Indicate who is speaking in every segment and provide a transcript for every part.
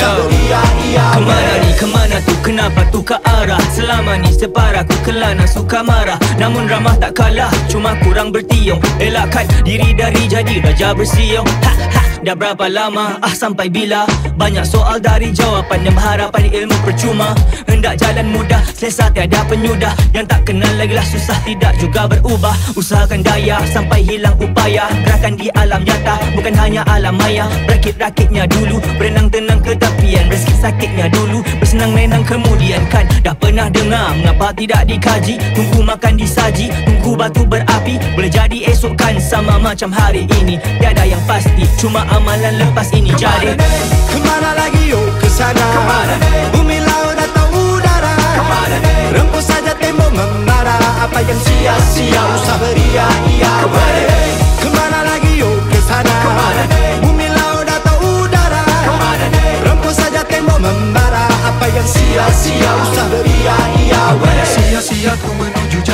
Speaker 1: yang sia-sia Usah
Speaker 2: Kemana ni, kemana tu, kenapa tu ke arah? Selama ni separah ku kelana suka marah. Namun ramah tak kalah, cuma kurang bertiung. Elakkan diri dari jadi raja bersiung. Ha ha Dah berapa lama, ah sampai bila? Banyak soal dari jawapan yang berharapan ilmu percuma. Hendak jalan mudah, selesa tiada penyudah. Yang tak kenal lagi lah susah tidak juga berubah. Usahakan daya sampai hilang upaya. Gerakan di alam nyata, bukan hanya alam maya. Rakit-rakitnya dulu, berenang tenang ke tepian Bersikit sakitnya dulu, bersenang menang kemudian Kan dah pernah dengar, mengapa tidak dikaji? Tunggu makan disaji, tunggu batu berapi. Boleh jadi esok kan sama macam hari ini. Tiada yang pasti, cuma amalan lepas ini. Jadi
Speaker 1: Kemana lagi? Yo kesana Kemana Bumi laut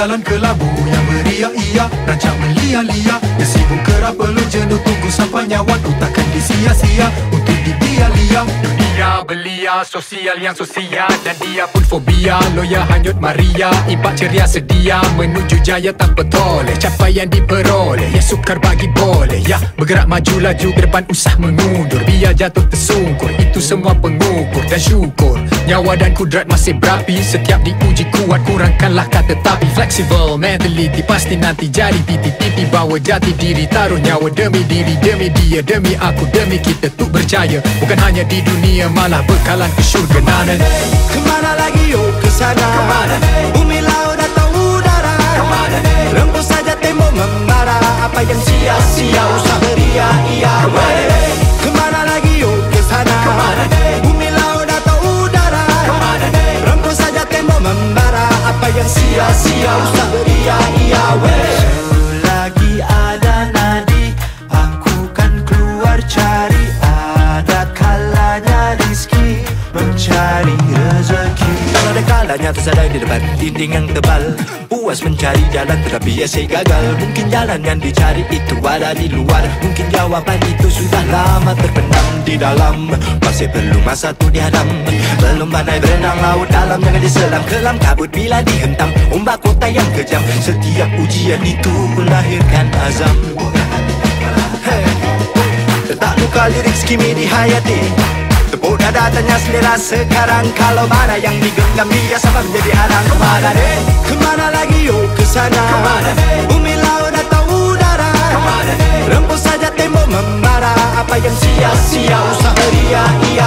Speaker 3: jalan ke labu Yang beria-ia Rancang melia-lia. Yang sibuk kerap perlu jenuh Tunggu sampai nyawa ku takkan disia-sia. Untuk dibialia Dunia belia Sosial yang sosial. Dan dia pun fobia Loya hanyut Maria. Impak ceria sedia Menuju jaya tanpa toleh. Capaian diperoleh Ya sukar bagi boleh. Ya bergerak maju laju Ke depan usah mengundur. Biar jatuh tersungkur Itu semua pengukur Dan syukur. Nyawa dan kudrat masih berapi. Setiap diuji kuat Kurangkanlah kata tapi. Flexible mentality Pasti nanti jadi titi-titi Bawa jati diri Taruh nyawa demi diri Demi dia Demi aku Demi kita Tuk berjaya. Bukan hanya di dunia Malah bekalan ke syurga. Nana
Speaker 1: Kemana lagi yo kesana Kemana? Bumi Mencari rezeki. Ada kalanya tersadai di depan dinding yang tebal. Puas mencari jalan tetapi asyik gagal. Mungkin jalan yang dicari itu ada di luar. Mungkin jawapan itu sudah lama terpendam di dalam. Masih perlu masa tu dihadam. Belum pandai berenang laut dalam Jangan diselam. Kelam kabut bila dihentam Ombak kota yang kejam. Setiap ujian itu melahirkan azam. Hey. Tak luka lirik skimi dihayati Tepuk dada tanya selera sekarang Kalau mana yang digenggam dia Sama menjadi arang Kemana deh? Kemana lagi yo kesana? Kemana deh? Bumi laut atau udara? Kemana deh? Rempus saja tembok membara Apa yang sia-sia usah beria-ia Kemana